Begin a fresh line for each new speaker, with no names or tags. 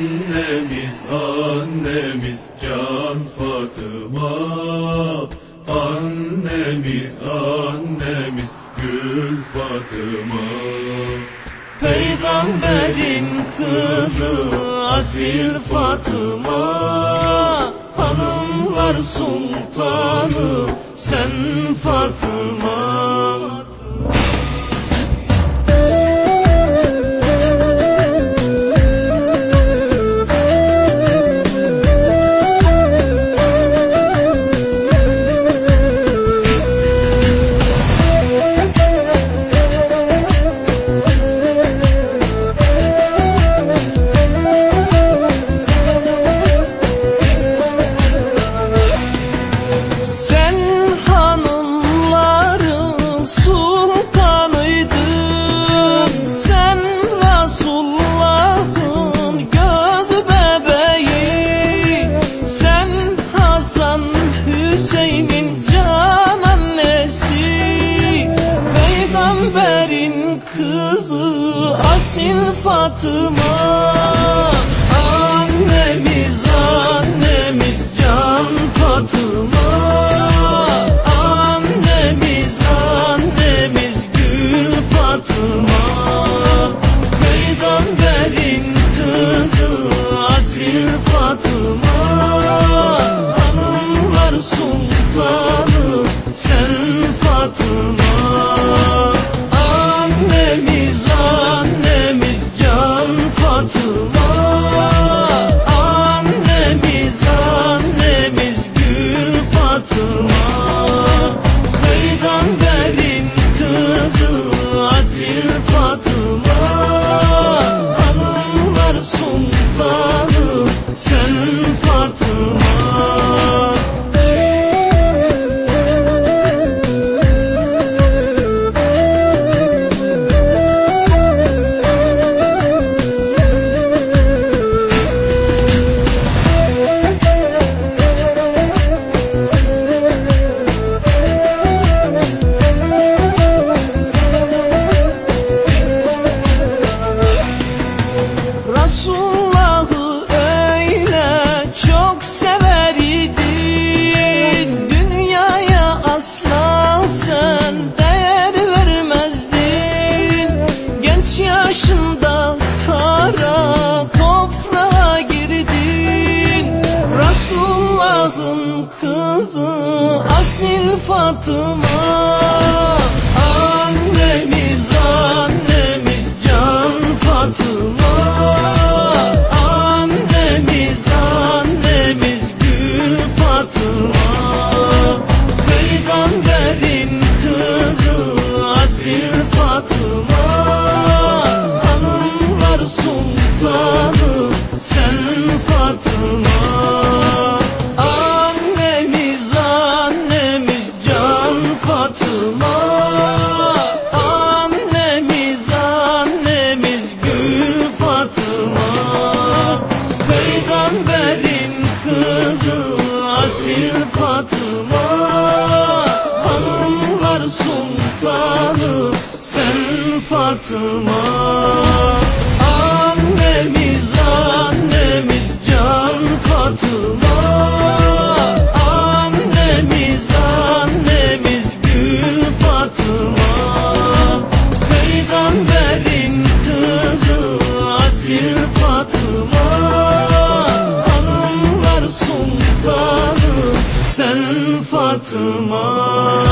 Annemiz annemiz can Fatıma. Annemiz annemiz gül Fatıma.
Peygamberin kızı asil Fatıma. Hanımlar sultanı sen Fatıma kızı asil Fatıma. Annemiz annemiz can Fatıma. Annemiz annemiz gül Fatıma Fatıma Annemiz annemiz can Fatıma. Annemiz annemiz gül Fatıma. Peygamberin kızı asil Fatıma. Hanımlar sultanı sen Fatıma asil Fatıma Hanımlar sultanı sen Fatıma Annemiz annemiz can Fatıma sen Fatıma